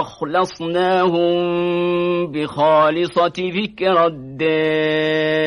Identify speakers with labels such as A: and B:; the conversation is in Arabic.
A: أخلصناهم بخالصة ذكر الدار.